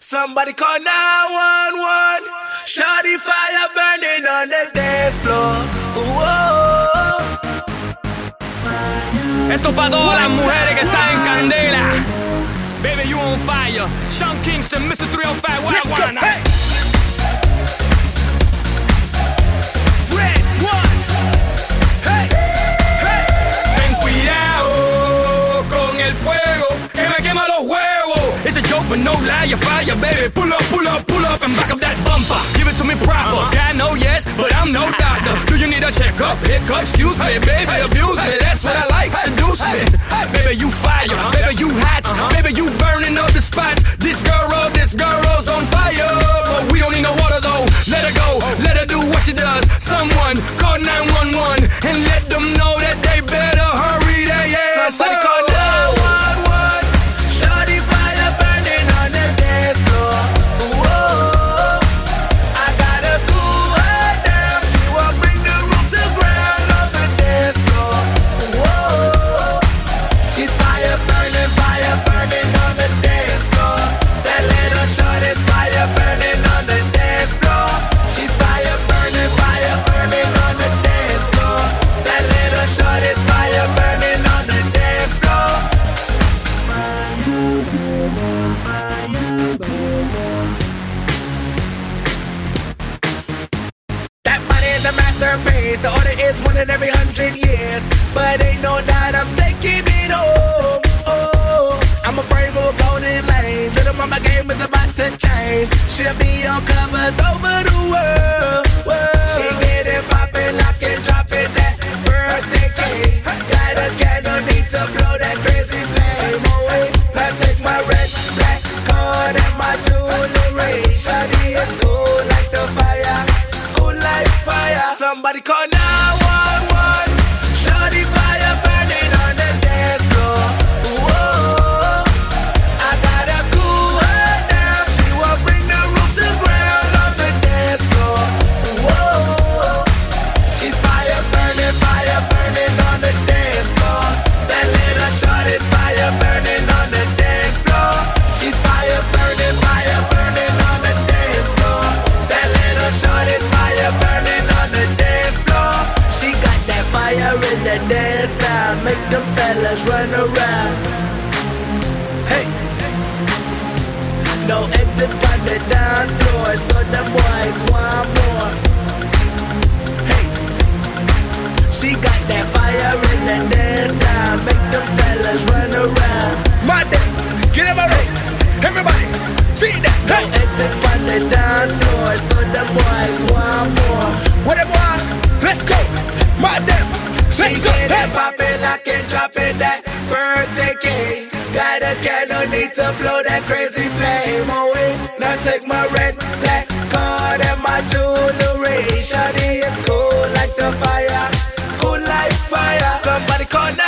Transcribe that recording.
Somebody call 911. Shawty fire burning on the dance floor. Oh. Esto para todas las mujeres que están en candela. Baby, you on fire. Sean Kingston, Mr. 305, what I wanna. No lie, you fire, baby. Pull up, pull up, pull up and back up that bumper. Give it to me proper. Uh-huh. Yeah, I know, yes, but I'm no uh-huh. doctor. Do you need a checkup? Hiccup, excuse me, baby, abuse me. That's what I like, seduce me. Baby, you fire, uh-huh. baby, you hot, baby, you burning up the spots. This girl, this girl's on fire, but we don't need no water though. Let her go, let her do what she does. Someone call 911 and let them in every hundred years. But ain't no doubt I'm taking it home. Oh, I'm afraid of golden lanes. Little mama game is about to change. She'll be on covers over the world. world. She get it poppin', lock it, drop it, that birthday cake. Got a candle, need to blow that crazy flame away. I take my red, black card and my jewelry. Shawty is cool like the fire like fire. Somebody call 911. Fire in the dance style, make them fellas run around. Hey. No exit on the dance floor, so the boys want more. Hey. She got that fire in the dance style, make them fellas run around. My day, get in my way, everybody, see that. Hey. No exit on the dance floor, so the boys want more. What them want? Let's go, mad them. Let's she go. Hey. poppin' like and droppin' that birthday cake. Got a candle, need to blow that crazy flame away. Now take my red, black card and my jewelry. Shawty is cool like the fire, cool like fire. Somebody call now.